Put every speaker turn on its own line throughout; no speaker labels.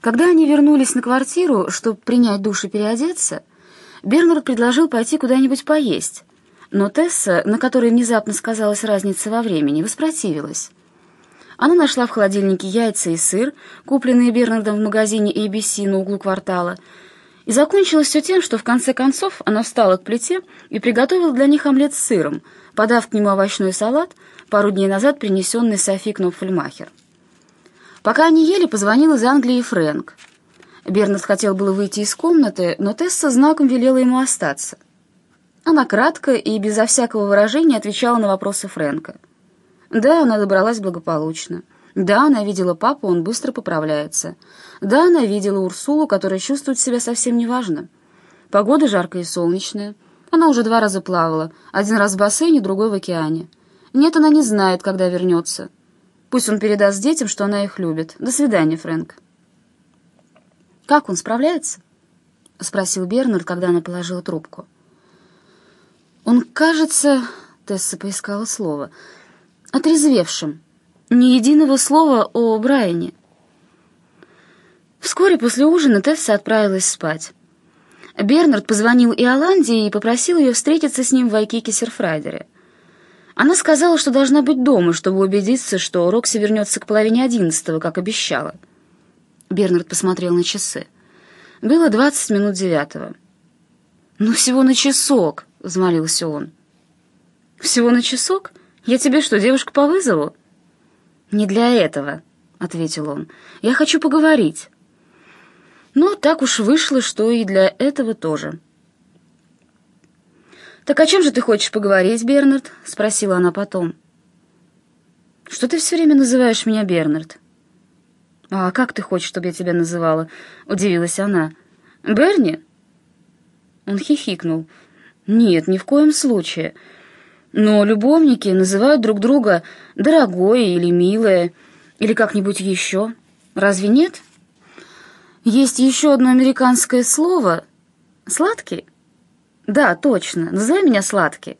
Когда они вернулись на квартиру, чтобы принять душ и переодеться, Бернард предложил пойти куда-нибудь поесть, но Тесса, на которой внезапно сказалась разница во времени, воспротивилась. Она нашла в холодильнике яйца и сыр, купленные Бернардом в магазине ABC на углу квартала, и закончилось все тем, что в конце концов она встала к плите и приготовила для них омлет с сыром, подав к нему овощной салат, пару дней назад принесенный Софи Кнопфельмахер. Пока они ели, позвонил из Англии Фрэнк. Бернард хотел было выйти из комнаты, но Тесса знаком велела ему остаться. Она кратко и безо всякого выражения отвечала на вопросы Фрэнка. Да, она добралась благополучно. Да, она видела папу, он быстро поправляется. Да, она видела Урсулу, которая чувствует себя совсем неважно. Погода жаркая и солнечная. Она уже два раза плавала, один раз в бассейне, другой в океане. Нет, она не знает, когда вернется. Пусть он передаст детям, что она их любит. До свидания, Фрэнк. «Как он справляется?» — спросил Бернард, когда она положила трубку. «Он кажется...» — Тесса поискала слово. «Отрезвевшим. Ни единого слова о Брайане». Вскоре после ужина Тесса отправилась спать. Бернард позвонил Иоланде и попросил ее встретиться с ним в Вайкике-Серфрайдере. Она сказала, что должна быть дома, чтобы убедиться, что Рокси вернется к половине одиннадцатого, как обещала. Бернард посмотрел на часы. Было двадцать минут девятого. «Ну, всего на часок!» — взмолился он. «Всего на часок? Я тебе что, девушка по вызову?» «Не для этого», — ответил он. «Я хочу поговорить». «Ну, так уж вышло, что и для этого тоже». «Так о чем же ты хочешь поговорить, Бернард?» — спросила она потом. «Что ты все время называешь меня Бернард?» «А как ты хочешь, чтобы я тебя называла?» — удивилась она. «Берни?» Он хихикнул. «Нет, ни в коем случае. Но любовники называют друг друга «дорогое» или «милое», или как-нибудь еще. Разве нет?» «Есть еще одно американское слово. Сладкий?» «Да, точно. Называй меня Сладкий».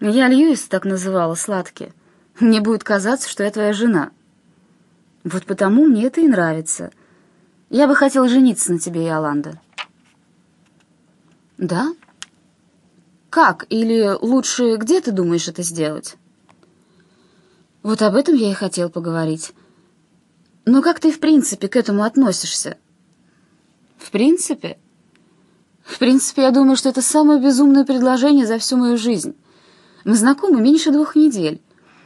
«Я Льюис так называла, Сладкий. Мне будет казаться, что я твоя жена». «Вот потому мне это и нравится. Я бы хотела жениться на тебе, Иоланда». «Да? Как? Или лучше, где ты думаешь это сделать?» «Вот об этом я и хотел поговорить. Но как ты в принципе к этому относишься?» «В принципе?» В принципе, я думаю, что это самое безумное предложение за всю мою жизнь. Мы знакомы меньше двух недель.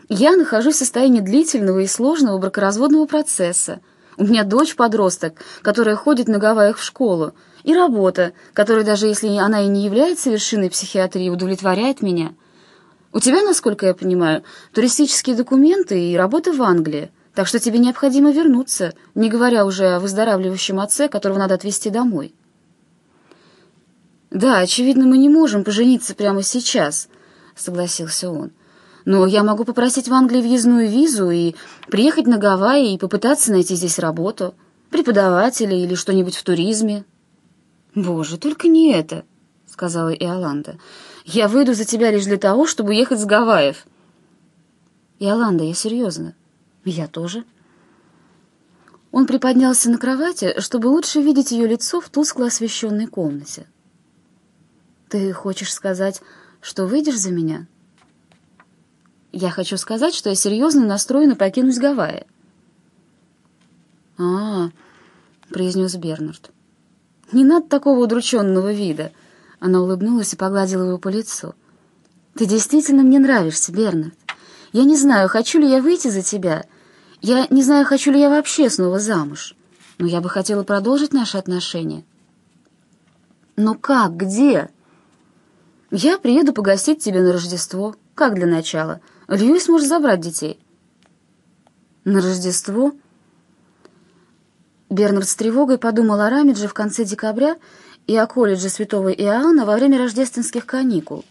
Я нахожусь в состоянии длительного и сложного бракоразводного процесса. У меня дочь-подросток, которая ходит на Гавайях в школу, и работа, которая, даже если она и не является вершиной психиатрии, удовлетворяет меня. У тебя, насколько я понимаю, туристические документы и работа в Англии, так что тебе необходимо вернуться, не говоря уже о выздоравливающем отце, которого надо отвезти домой. «Да, очевидно, мы не можем пожениться прямо сейчас», — согласился он. «Но я могу попросить в Англии въездную визу и приехать на Гавайи и попытаться найти здесь работу, преподавателя или что-нибудь в туризме». «Боже, только не это», — сказала Иоланда. «Я выйду за тебя лишь для того, чтобы уехать с Гавайев». «Иоланда, я серьезно». «Я тоже». Он приподнялся на кровати, чтобы лучше видеть ее лицо в тускло освещенной комнате. «Ты хочешь сказать, что выйдешь за меня?» «Я хочу сказать, что я серьезно настроена покинуть Гавайи». «А, — произнес Бернард. «Не надо такого удрученного вида!» Она улыбнулась и погладила его по лицу. «Ты действительно мне нравишься, Бернард. Я не знаю, хочу ли я выйти за тебя. Я не знаю, хочу ли я вообще снова замуж. Но я бы хотела продолжить наши отношения». «Но как? Где?» Я приеду погостить тебе на Рождество. Как для начала? Льюис может забрать детей. На Рождество? Бернард с тревогой подумал о Рамидже в конце декабря и о колледже Святого Иоанна во время рождественских каникул.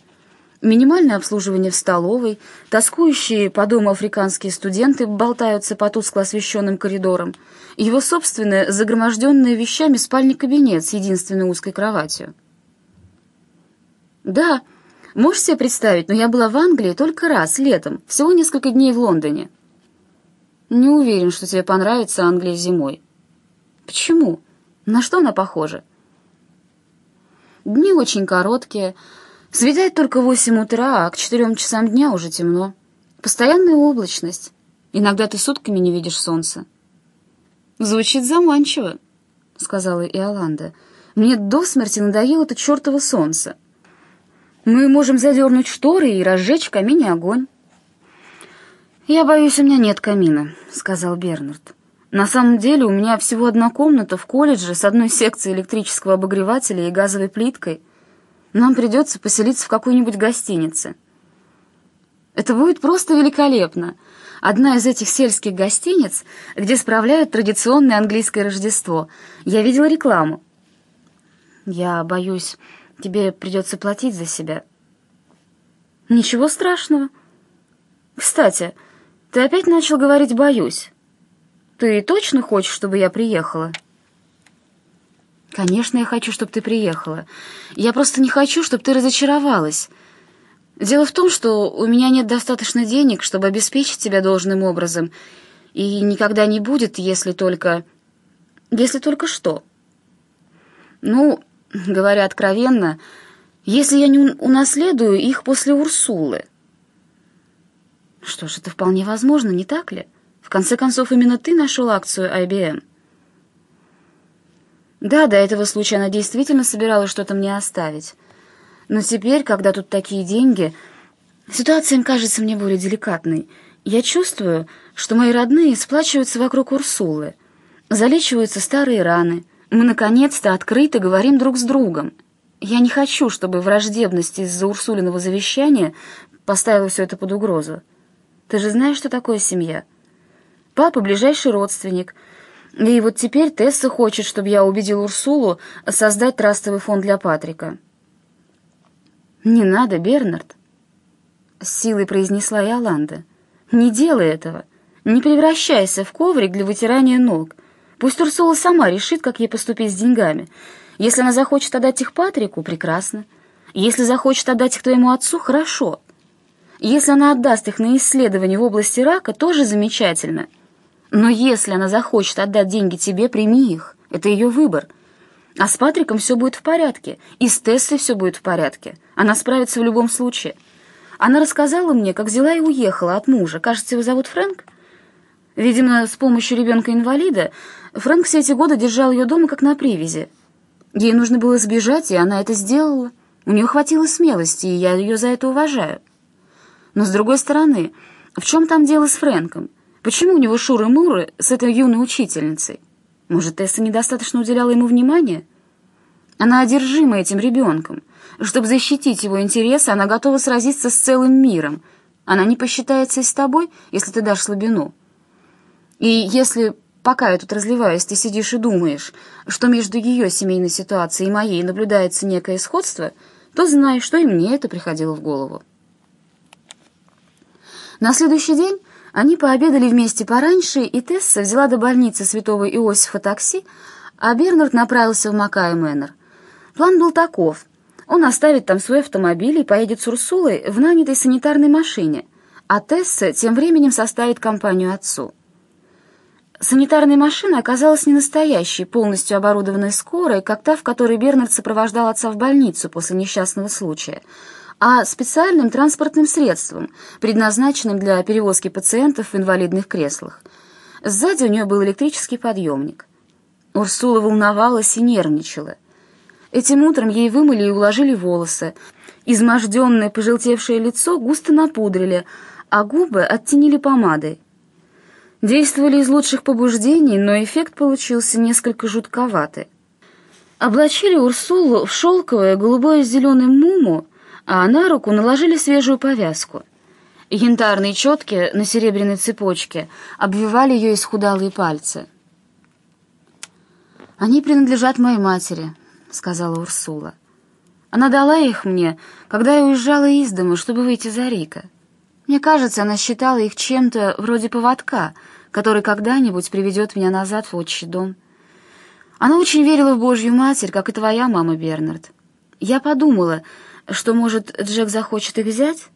Минимальное обслуживание в столовой, тоскующие по дому африканские студенты болтаются по тускло освещенным коридорам, его собственное, загроможденное вещами спальный кабинет с единственной узкой кроватью. «Да, можешь себе представить, но я была в Англии только раз, летом, всего несколько дней в Лондоне». «Не уверен, что тебе понравится Англия зимой». Почему? На что она похожа? Дни очень короткие. Светает только в восемь утра, а к четырем часам дня уже темно. Постоянная облачность. Иногда ты сутками не видишь солнца. Звучит заманчиво, сказала Иоланда. Мне до смерти надоело это чертово солнце. Мы можем задернуть шторы и разжечь в камине огонь. «Я боюсь, у меня нет камина», — сказал Бернард. «На самом деле у меня всего одна комната в колледже с одной секцией электрического обогревателя и газовой плиткой. Нам придется поселиться в какой-нибудь гостинице». «Это будет просто великолепно. Одна из этих сельских гостиниц, где справляют традиционное английское Рождество. Я видела рекламу». «Я боюсь, тебе придется платить за себя». «Ничего страшного. Кстати...» Ты опять начал говорить «боюсь». Ты точно хочешь, чтобы я приехала? Конечно, я хочу, чтобы ты приехала. Я просто не хочу, чтобы ты разочаровалась. Дело в том, что у меня нет достаточно денег, чтобы обеспечить тебя должным образом, и никогда не будет, если только... Если только что? Ну, говоря откровенно, если я не унаследую их после Урсулы — что ж, это вполне возможно, не так ли? В конце концов, именно ты нашел акцию IBM. Да, до этого случая она действительно собиралась что-то мне оставить. Но теперь, когда тут такие деньги, ситуация кажется мне более деликатной. Я чувствую, что мои родные сплачиваются вокруг Урсулы. Залечиваются старые раны. Мы, наконец-то, открыто говорим друг с другом. Я не хочу, чтобы враждебность из-за Урсулиного завещания поставила все это под угрозу. Ты же знаешь, что такое семья. Папа — ближайший родственник. И вот теперь Тесса хочет, чтобы я убедил Урсулу создать трастовый фонд для Патрика. «Не надо, Бернард», — с силой произнесла Иоланда. «Не делай этого. Не превращайся в коврик для вытирания ног. Пусть Урсула сама решит, как ей поступить с деньгами. Если она захочет отдать их Патрику, прекрасно. Если захочет отдать их твоему отцу, хорошо. Если она отдаст их на исследование в области рака, тоже замечательно. Но если она захочет отдать деньги тебе, прими их. Это ее выбор. А с Патриком все будет в порядке. И с Тессой все будет в порядке. Она справится в любом случае. Она рассказала мне, как взяла и уехала от мужа. Кажется, его зовут Фрэнк? Видимо, с помощью ребенка-инвалида Фрэнк все эти годы держал ее дома как на привязи. Ей нужно было сбежать, и она это сделала. У нее хватило смелости, и я ее за это уважаю. Но с другой стороны, в чем там дело с Фрэнком? Почему у него шуры-муры с этой юной учительницей? Может, Тесса недостаточно уделяла ему внимания? Она одержима этим ребенком. Чтобы защитить его интересы, она готова сразиться с целым миром. Она не посчитается с тобой, если ты дашь слабину. И если, пока я тут разливаюсь, ты сидишь и думаешь, что между ее семейной ситуацией и моей наблюдается некое сходство, то знай, что и мне это приходило в голову. На следующий день они пообедали вместе пораньше, и Тесса взяла до больницы святого Иосифа такси, а Бернард направился в Макай Мэннер. План был таков. Он оставит там свой автомобиль и поедет с Урсулой в нанятой санитарной машине, а Тесса тем временем составит компанию отцу. Санитарная машина оказалась не настоящей, полностью оборудованной скорой, как та, в которой Бернард сопровождал отца в больницу после несчастного случая — а специальным транспортным средством, предназначенным для перевозки пациентов в инвалидных креслах. Сзади у нее был электрический подъемник. Урсула волновалась и нервничала. Этим утром ей вымыли и уложили волосы. Изможденное, пожелтевшее лицо густо напудрили, а губы оттенили помадой. Действовали из лучших побуждений, но эффект получился несколько жутковатый. Облачили Урсулу в шелковое голубое с зеленым муму, а на руку наложили свежую повязку. Янтарные четки на серебряной цепочке обвивали ее исхудалые пальцы. «Они принадлежат моей матери», — сказала Урсула. «Она дала их мне, когда я уезжала из дома, чтобы выйти за Рика. Мне кажется, она считала их чем-то вроде поводка, который когда-нибудь приведет меня назад в отчий дом. Она очень верила в Божью Матерь, как и твоя мама, Бернард. Я подумала, что, может, Джек захочет их взять?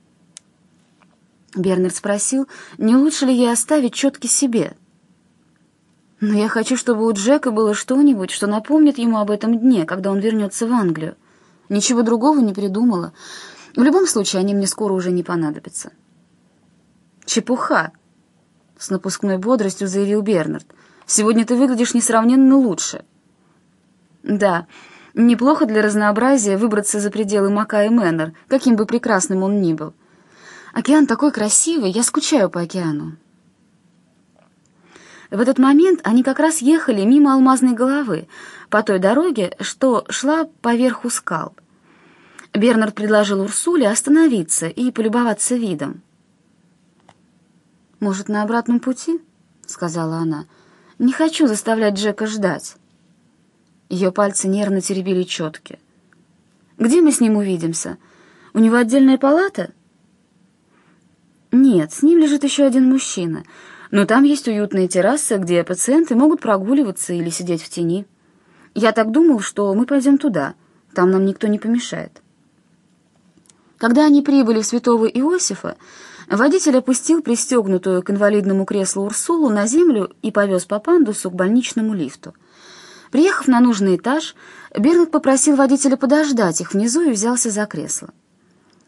Бернард спросил, не лучше ли ей оставить четки себе. Но я хочу, чтобы у Джека было что-нибудь, что напомнит ему об этом дне, когда он вернется в Англию. Ничего другого не придумала. В любом случае, они мне скоро уже не понадобятся. «Чепуха!» — с напускной бодростью заявил Бернард. «Сегодня ты выглядишь несравненно лучше». «Да, неплохо для разнообразия выбраться за пределы Мака и Мэннер, каким бы прекрасным он ни был. Океан такой красивый, я скучаю по океану». В этот момент они как раз ехали мимо алмазной головы, по той дороге, что шла поверху скал. Бернард предложил Урсуле остановиться и полюбоваться видом. «Может, на обратном пути?» — сказала она. «Не хочу заставлять Джека ждать». Ее пальцы нервно теребили четки. «Где мы с ним увидимся? У него отдельная палата?» «Нет, с ним лежит еще один мужчина, но там есть уютные террасы, где пациенты могут прогуливаться или сидеть в тени. Я так думал, что мы пойдем туда, там нам никто не помешает». Когда они прибыли в Святого Иосифа, Водитель опустил пристегнутую к инвалидному креслу Урсулу на землю и повез по пандусу к больничному лифту. Приехав на нужный этаж, Бернард попросил водителя подождать их внизу и взялся за кресло.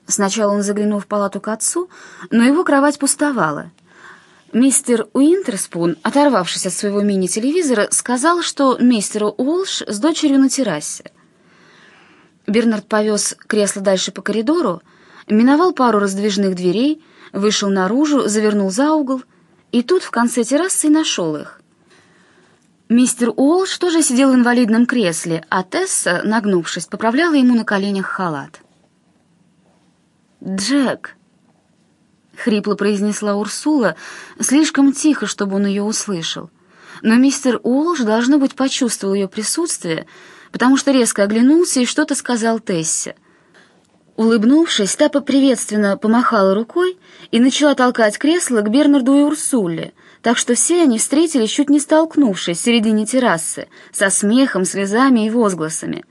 Сначала он заглянул в палату к отцу, но его кровать пустовала. Мистер Уинтерспун, оторвавшись от своего мини-телевизора, сказал, что мистер Уолш с дочерью на террасе. Бернард повез кресло дальше по коридору, миновал пару раздвижных дверей, вышел наружу, завернул за угол, и тут в конце террасы нашел их. Мистер Уолш тоже сидел в инвалидном кресле, а Тесса, нагнувшись, поправляла ему на коленях халат. «Джек!» — хрипло произнесла Урсула, слишком тихо, чтобы он ее услышал. Но мистер Уолш, должно быть, почувствовал ее присутствие, потому что резко оглянулся и что-то сказал Тессе. Улыбнувшись, та поприветственно помахала рукой и начала толкать кресло к Бернарду и Урсуле, так что все они встретились, чуть не столкнувшись в середине террасы, со смехом, слезами и возгласами.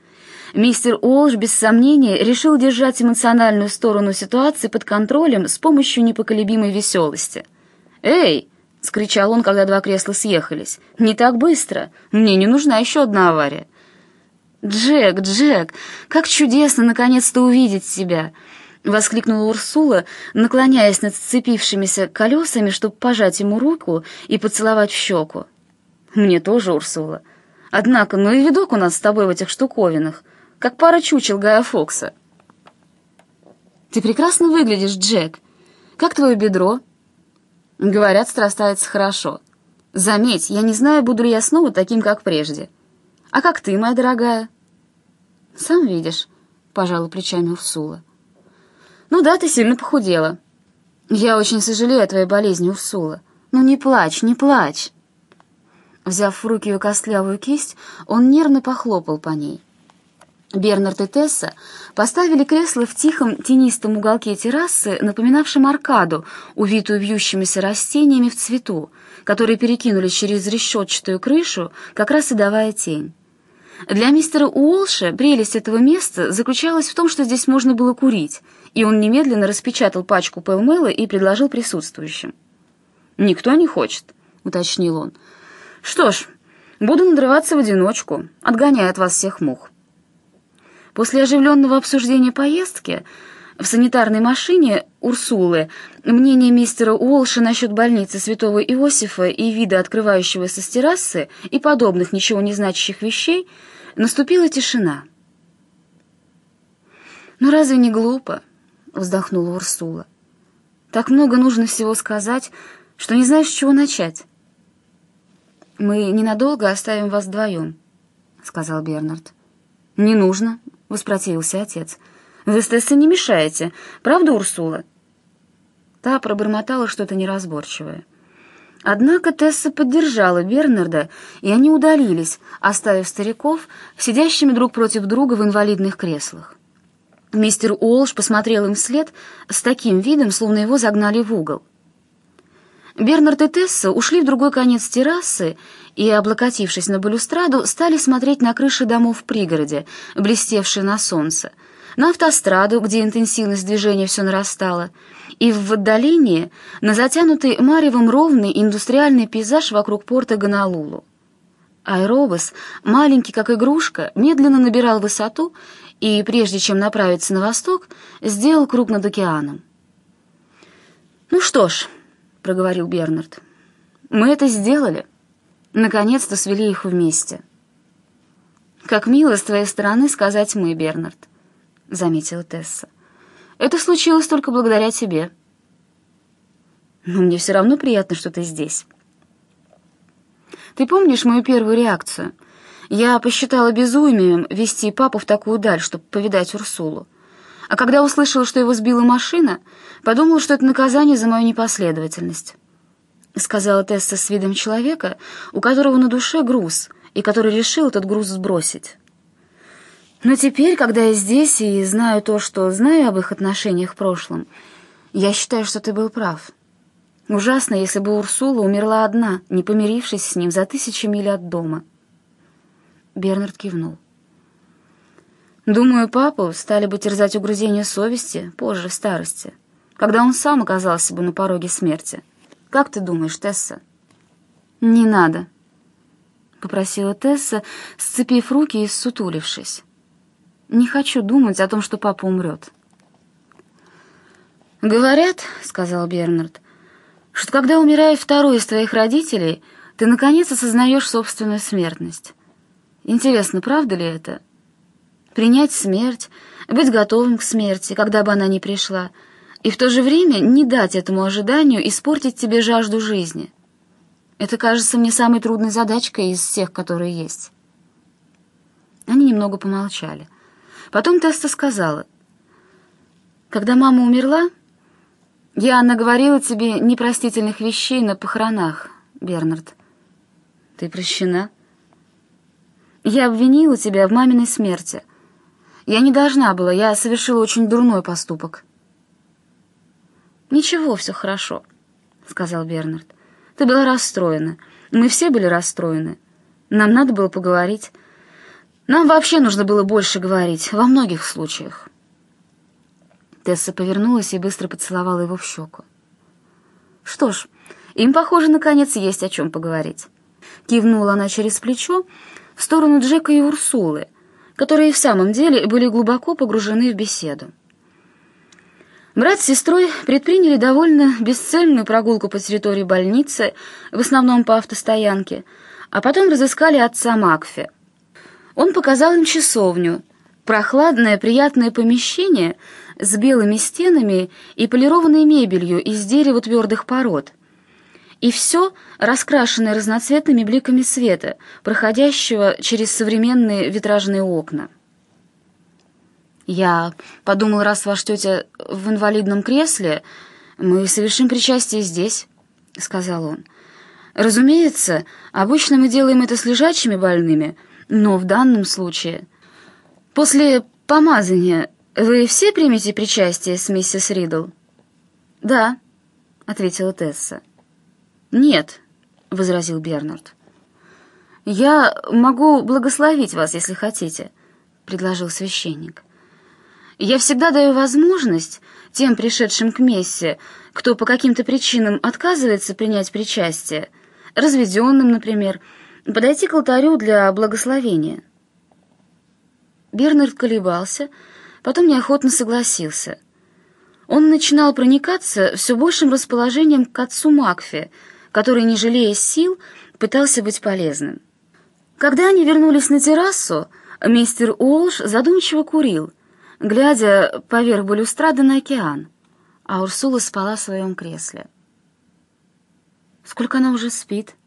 Мистер Уолш, без сомнения, решил держать эмоциональную сторону ситуации под контролем с помощью непоколебимой веселости. «Эй!» — скричал он, когда два кресла съехались. «Не так быстро! Мне не нужна еще одна авария!» «Джек, Джек, как чудесно наконец-то увидеть тебя!» — воскликнула Урсула, наклоняясь над сцепившимися колесами, чтобы пожать ему руку и поцеловать в щеку. «Мне тоже, Урсула. Однако, ну и видок у нас с тобой в этих штуковинах, как пара чучел Гая Фокса». «Ты прекрасно выглядишь, Джек. Как твое бедро?» «Говорят, срастается хорошо. Заметь, я не знаю, буду ли я снова таким, как прежде. А как ты, моя дорогая?» «Сам видишь», — пожала плечами Урсула. «Ну да, ты сильно похудела. Я очень сожалею о твоей болезни, Урсула. Ну не плачь, не плачь». Взяв в руки ее костлявую кисть, он нервно похлопал по ней. Бернард и Тесса поставили кресло в тихом тенистом уголке террасы, напоминавшем аркаду, увитую вьющимися растениями в цвету, которые перекинулись через решетчатую крышу, как раз и давая тень. Для мистера Уолша прелесть этого места заключалась в том, что здесь можно было курить, и он немедленно распечатал пачку пэлмэла и предложил присутствующим. «Никто не хочет», — уточнил он. «Что ж, буду надрываться в одиночку, отгоняя от вас всех мух». После оживленного обсуждения поездки в санитарной машине Урсулы мнение мистера Уолша насчет больницы святого Иосифа и вида открывающегося с террасы и подобных ничего не значащих вещей наступила тишина. «Ну разве не глупо?» — вздохнула Урсула. «Так много нужно всего сказать, что не знаешь, с чего начать». «Мы ненадолго оставим вас вдвоем», — сказал Бернард. «Не нужно», — воспротивился отец. «Вы с Тессой не мешаете, правда, Урсула?» Та пробормотала что-то неразборчивое. Однако Тесса поддержала Бернарда, и они удалились, оставив стариков сидящими друг против друга в инвалидных креслах. Мистер Уолш посмотрел им вслед с таким видом, словно его загнали в угол. Бернард и Тесса ушли в другой конец террасы и, облокотившись на балюстраду, стали смотреть на крыши домов в пригороде, блестевшие на солнце, на автостраду, где интенсивность движения все нарастала, и в отдалении на затянутый маревом ровный индустриальный пейзаж вокруг порта Гонолулу. Аэробус, маленький как игрушка, медленно набирал высоту и, прежде чем направиться на восток, сделал круг над океаном. «Ну что ж», — проговорил Бернард, — «мы это сделали. Наконец-то свели их вместе». «Как мило с твоей стороны сказать «мы», Бернард», — заметила Тесса. «Это случилось только благодаря тебе». «Но мне все равно приятно, что ты здесь». Ты помнишь мою первую реакцию? Я посчитала безумием вести папу в такую даль, чтобы повидать Урсулу. А когда услышала, что его сбила машина, подумала, что это наказание за мою непоследовательность. Сказала Тесса с видом человека, у которого на душе груз, и который решил этот груз сбросить. Но теперь, когда я здесь и знаю то, что знаю об их отношениях в прошлом, я считаю, что ты был прав». Ужасно, если бы Урсула умерла одна, не помирившись с ним за тысячи миль от дома. Бернард кивнул. Думаю, папу стали бы терзать угрызения совести позже, в старости, когда он сам оказался бы на пороге смерти. Как ты думаешь, Тесса? Не надо, — попросила Тесса, сцепив руки и ссутулившись. Не хочу думать о том, что папа умрет. «Говорят, — сказал Бернард, что когда умирает второй из твоих родителей, ты наконец осознаешь собственную смертность. Интересно, правда ли это? Принять смерть, быть готовым к смерти, когда бы она ни пришла, и в то же время не дать этому ожиданию испортить тебе жажду жизни. Это кажется мне самой трудной задачкой из всех, которые есть. Они немного помолчали. Потом Теста сказала, «Когда мама умерла, я наговорила тебе непростительных вещей на похоронах, Бернард. Ты прощена. Я обвинила тебя в маминой смерти. Я не должна была, я совершила очень дурной поступок. Ничего, все хорошо, сказал Бернард. Ты была расстроена. Мы все были расстроены. Нам надо было поговорить. Нам вообще нужно было больше говорить, во многих случаях. Тесса повернулась и быстро поцеловала его в щеку. «Что ж, им, похоже, наконец есть о чем поговорить». Кивнула она через плечо в сторону Джека и Урсулы, которые в самом деле были глубоко погружены в беседу. Брат с сестрой предприняли довольно бесцельную прогулку по территории больницы, в основном по автостоянке, а потом разыскали отца Макфи. Он показал им часовню, прохладное приятное помещение — с белыми стенами и полированной мебелью из дерева твердых пород. И все раскрашенное разноцветными бликами света, проходящего через современные витражные окна. Я подумал, раз ваш тетя в инвалидном кресле, мы совершим причастие здесь, — сказал он. Разумеется, обычно мы делаем это с лежачими больными, но в данном случае... После помазания «Вы все примете причастие с миссис Ридл?» «Да», — ответила Тесса. «Нет», — возразил Бернард. «Я могу благословить вас, если хотите», — предложил священник. «Я всегда даю возможность тем пришедшим к мессе, кто по каким-то причинам отказывается принять причастие, разведенным, например, подойти к алтарю для благословения». Бернард колебался, — потом неохотно согласился. Он начинал проникаться все большим расположением к отцу Макфи, который, не жалея сил, пытался быть полезным. Когда они вернулись на террасу, мистер Уолш задумчиво курил, глядя поверх балюстрады на океан, а Урсула спала в своем кресле. «Сколько она уже спит?» —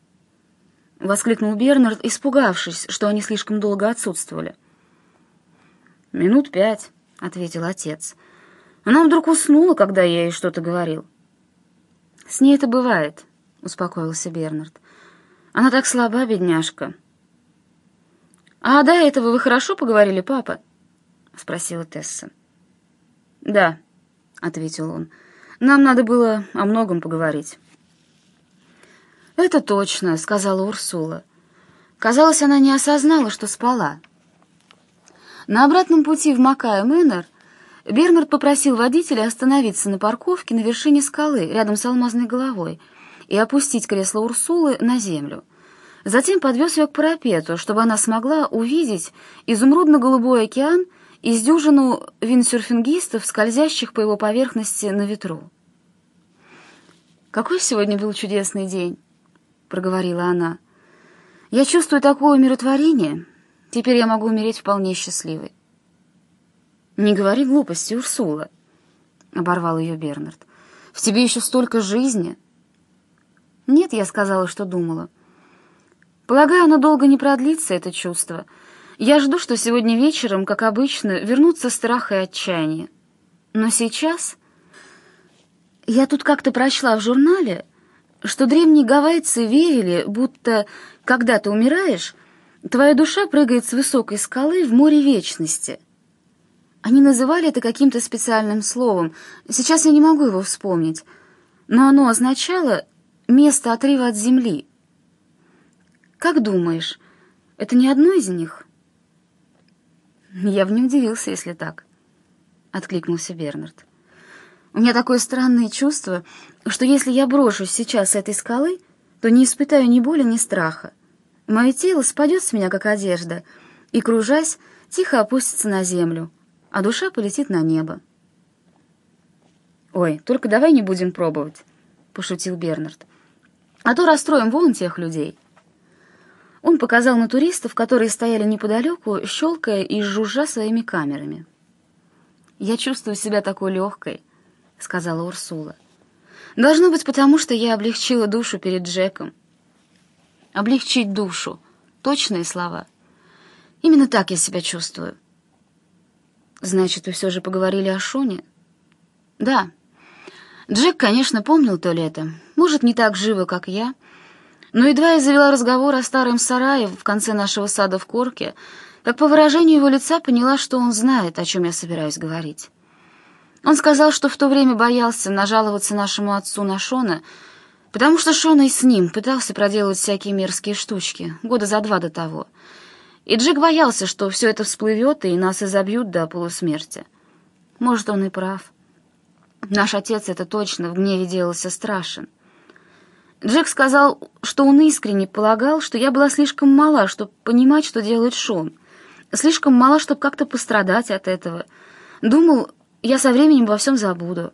воскликнул Бернард, испугавшись, что они слишком долго отсутствовали. «Минут пять», — ответил отец. Она вдруг уснула, когда я ей что-то говорил. «С ней это бывает», — успокоился Бернард. «Она так слаба, бедняжка». «А до этого вы хорошо поговорили, папа?» — спросила Тесса. «Да», — ответил он. «Нам надо было о многом поговорить». «Это точно», — сказала Урсула. Казалось, она не осознала, что спала. На обратном пути в Макая-Мэннер Бернард попросил водителя остановиться на парковке на вершине скалы рядом с алмазной головой и опустить кресло Урсулы на землю. Затем подвез ее к парапету, чтобы она смогла увидеть изумрудно-голубой океан и дюжину виндсерфингистов, скользящих по его поверхности на ветру. «Какой сегодня был чудесный день!» — проговорила она. «Я чувствую такое умиротворение. Теперь я могу умереть вполне счастливой». «Не говори глупости, Урсула», — оборвал ее Бернард. «В тебе еще столько жизни». «Нет, я сказала, что думала. Полагаю, оно долго не продлится, это чувство. Я жду, что сегодня вечером, как обычно, вернутся страх и отчаяние. Но сейчас... Я тут как-то прочла в журнале, что древние гавайцы верили, будто, когда ты умираешь, твоя душа прыгает с высокой скалы в море вечности. Они называли это каким-то специальным словом. Сейчас я не могу его вспомнить. Но оно означало «место отрыва от земли». Как думаешь, это не одно из них? Я в не удивился, если так, — откликнулся Бернард. У меня такое странное чувство, что если я брошусь сейчас с этой скалы, то не испытаю ни боли, ни страха. Мое тело спадет с меня, как одежда, и, кружась, тихо опустится на землю, а душа полетит на небо. «Ой, только давай не будем пробовать», — пошутил Бернард. «А то расстроим вон тех людей». Он показал на туристов, которые стояли неподалеку, щелкая и жужжа своими камерами. «Я чувствую себя такой легкой», — сказала Урсула. «Должно быть потому, что я облегчила душу перед Джеком». «Облегчить душу» — точные слова. Именно так я себя чувствую. «Значит, вы все же поговорили о Шоне?» «Да. Джек, конечно, помнил то лето. Может, не так живо, как я» Но едва я завела разговор о старом сарае в конце нашего сада в Корке, как по выражению его лица поняла, что он знает, о чем я собираюсь говорить. Он сказал, что в то время боялся нажаловаться нашему отцу на Шона, потому что Шона и с ним пытался проделывать всякие мерзкие штучки, года за два до того. И Джек боялся, что все это всплывет и нас изобьют до полусмерти. Может, он и прав. Наш отец, это точно, в гневе делался страшен. Джек сказал, что он искренне полагал, что я была слишком мала, чтобы понимать, что делает Шон. Слишком мала, чтобы как-то пострадать от этого. Думал, я со временем во всем забуду.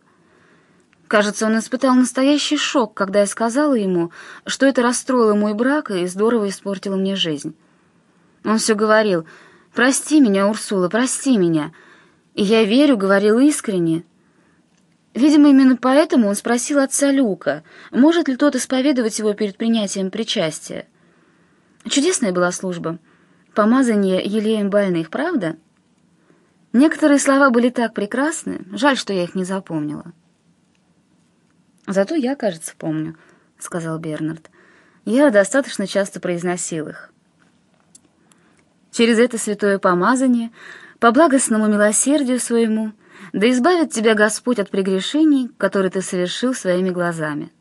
Кажется, он испытал настоящий шок, когда я сказала ему, что это расстроило мой брак и здорово испортило мне жизнь. Он все говорил «Прости меня, Урсула, прости меня». И я верю, говорил искренне. Видимо, именно поэтому он спросил отца Люка, может ли тот исповедовать его перед принятием причастия. Чудесная была служба. Помазание елеем больных, правда? Некоторые слова были так прекрасны, жаль, что я их не запомнила. «Зато я, кажется, помню», — сказал Бернард. «Я достаточно часто произносил их». Через это святое помазание, по благостному милосердию своему, да избавит тебя Господь от прегрешений, которые ты совершил своими глазами.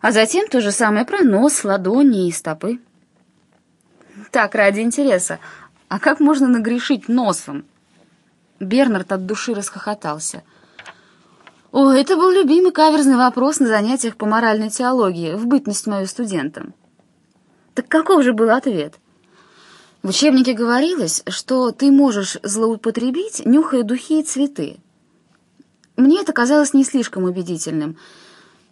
А затем то же самое про нос, ладони и стопы. Так, ради интереса, а как можно нагрешить носом? Бернард от души расхохотался. О, это был любимый каверзный вопрос на занятиях по моральной теологии в бытность мою студентом. Так каков же был ответ? — в учебнике говорилось, что ты можешь злоупотребить, нюхая духи и цветы. Мне это казалось не слишком убедительным.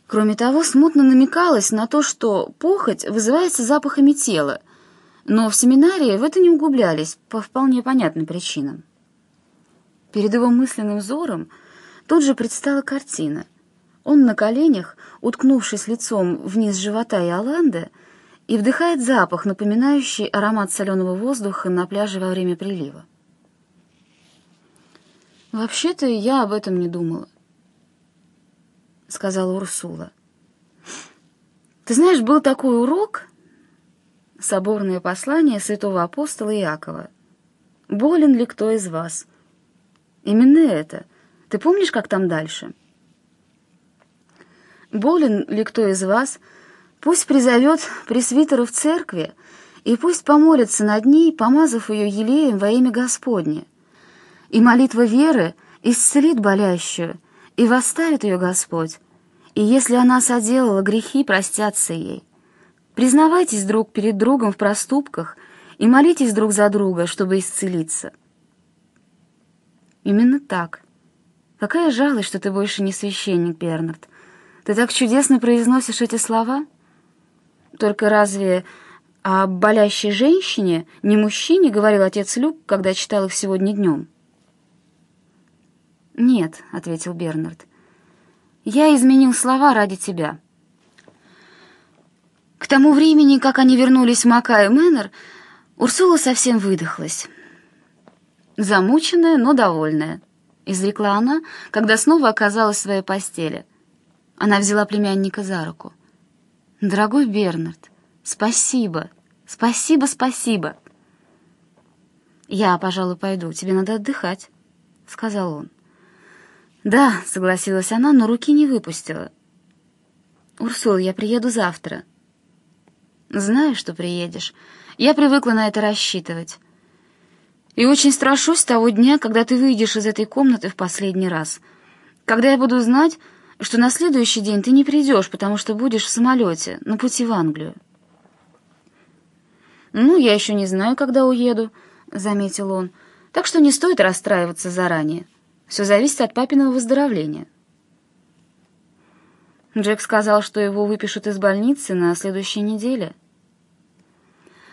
Кроме того, смутно намекалось на то, что похоть вызывается запахами тела, но в семинарии в это не углублялись по вполне понятным причинам. Перед его мысленным взором тут же предстала картина. Он на коленях, уткнувшись лицом вниз живота Иоланды, и вдыхает запах, напоминающий аромат соленого воздуха на пляже во время прилива. «Вообще-то я об этом не думала», — сказала Урсула. «Ты знаешь, был такой урок, соборное послание святого апостола Иакова. Болен ли кто из вас? Именно это. Ты помнишь, как там дальше? Болен ли кто из вас — Пусть призовет пресвитеру в церкви, и пусть помолится над ней, помазав ее елеем во имя Господне. И молитва веры исцелит болящую, и восставит ее Господь, и если она соделала грехи, простятся ей. Признавайтесь друг перед другом в проступках и молитесь друг за друга, чтобы исцелиться. Именно так. Какая жалость, что ты больше не священник, Бернард. Ты так чудесно произносишь эти слова. Только разве о болящей женщине, не мужчине, говорил отец Люк, когда читал их сегодня днем? «Нет», — ответил Бернард, — «я изменил слова ради тебя». К тому времени, как они вернулись в Макай Мэннер, Урсула совсем выдохлась. «Замученная, но довольная», — изрекла она, когда снова оказалась в своей постели. Она взяла племянника за руку. «Дорогой Бернард, спасибо, спасибо, спасибо!» «Я, пожалуй, пойду, тебе надо отдыхать», — сказал он. «Да», — согласилась она, но руки не выпустила. «Урсул, я приеду завтра». «Знаю, что приедешь. Я привыкла на это рассчитывать. И очень страшусь того дня, когда ты выйдешь из этой комнаты в последний раз. Когда я буду знать, что на следующий день ты не придешь, потому что будешь в самолете на пути в Англию». «Ну, я еще не знаю, когда уеду», — заметил он, «так что не стоит расстраиваться заранее». Все зависит от папиного выздоровления. Джек сказал, что его выпишут из больницы на следующей неделе.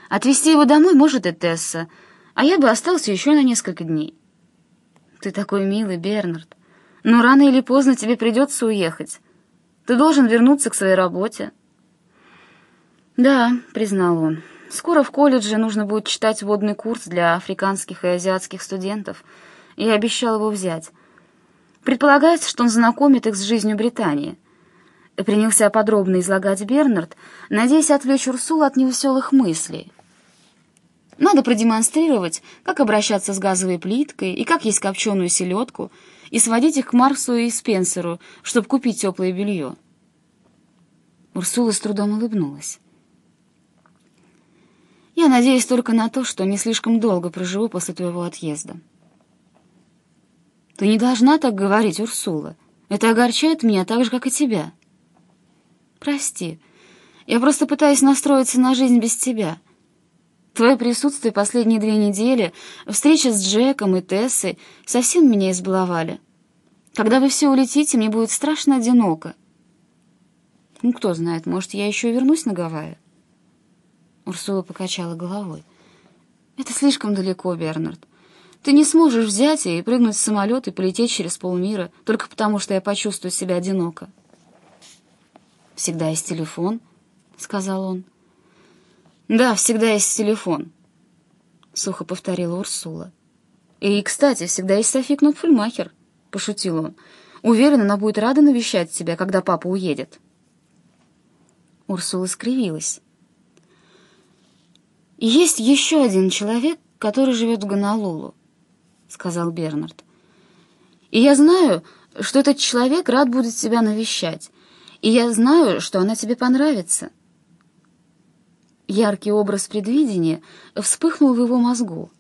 Отвезти его домой может и Тесса, а я бы остался еще на несколько дней. Ты такой милый, Бернард. Но рано или поздно тебе придется уехать. Ты должен вернуться к своей работе. Да, признал он. Скоро в колледже нужно будет читать водный курс для африканских и азиатских студентов — и обещал его взять. Предполагается, что он знакомит их с жизнью Британии. Принялся подробно излагать Бернард, надеясь отвлечь Урсулу от невеселых мыслей. Надо продемонстрировать, как обращаться с газовой плиткой и как есть копченую селедку, и сводить их к Марксу и Спенсеру, чтобы купить теплое белье. Урсула с трудом улыбнулась. «Я надеюсь только на то, что не слишком долго проживу после твоего отъезда». Ты не должна так говорить, Урсула. Это огорчает меня так же, как и тебя. Прости. Я просто пытаюсь настроиться на жизнь без тебя. Твое присутствие последние две недели, встреча с Джеком и Тессой совсем меня избаловали. Когда вы все улетите, мне будет страшно одиноко. Ну, кто знает, может, я еще вернусь на Гавайи? Урсула покачала головой. Это слишком далеко, Бернард. Ты не сможешь взять и прыгнуть в самолет и полететь через полмира, только потому что я почувствую себя одиноко. «Всегда есть телефон», — сказал он. «Да, всегда есть телефон», — сухо повторила Урсула. «И, кстати, всегда есть Софи Кнопфельмахер», — пошутил он. «Уверен, она будет рада навещать тебя, когда папа уедет». Урсула скривилась. «Есть еще один человек, который живет в Гонолулу. — сказал Бернард. «И я знаю, что этот человек рад будет тебя навещать, и я знаю, что она тебе понравится». Яркий образ предвидения вспыхнул в его мозгу,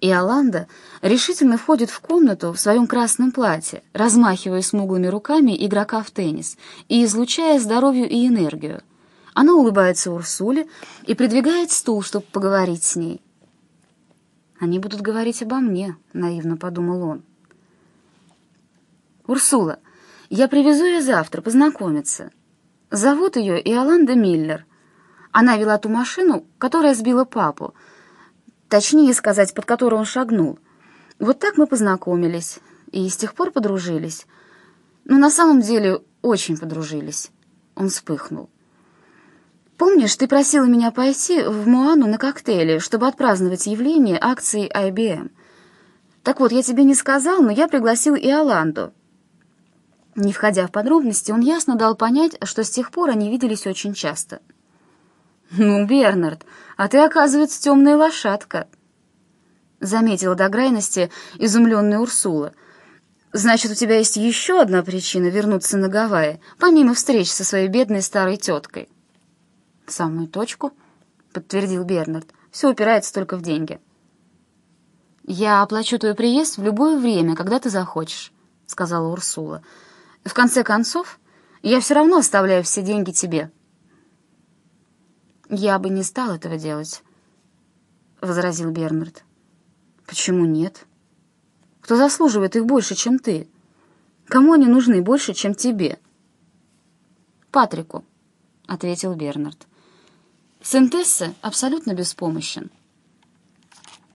и Аланда решительно входит в комнату в своем красном платье, размахивая смуглыми руками игрока в теннис и излучая здоровье и энергию. Она улыбается Урсуле и придвигает стул, чтобы поговорить с ней. «Они будут говорить обо мне», — наивно подумал он. «Урсула, я привезу ее завтра познакомиться. Зовут ее Иоланда Миллер. Она вела ту машину, которая сбила папу. Точнее сказать, под которую он шагнул. Вот так мы познакомились и с тех пор подружились. Но на самом деле очень подружились». Он вспыхнул. Помнишь, ты просила меня пойти в Муану на коктейли, чтобы отпраздновать явление акции IBM? Так вот, я тебе не сказал, но я пригласил и Аланду. Не входя в подробности, он ясно дал понять, что с тех пор они виделись очень часто. «Ну, Бернард, а ты, оказывается, темная лошадка», — заметила до крайности изумленная Урсула. «Значит, у тебя есть еще одна причина вернуться на Гавайи, помимо встреч со своей бедной старой теткой». «В самую точку», — подтвердил Бернард. «Все упирается только в деньги». «Я оплачу твой приезд в любое время, когда ты захочешь», — сказала Урсула. «В конце концов, я все равно оставляю все деньги тебе». «Я бы не стал этого делать», — возразил Бернард. «Почему нет? Кто заслуживает их больше, чем ты? Кому они нужны больше, чем тебе?» «Патрику», — ответил Бернард. «Сын Тесса абсолютно беспомощен».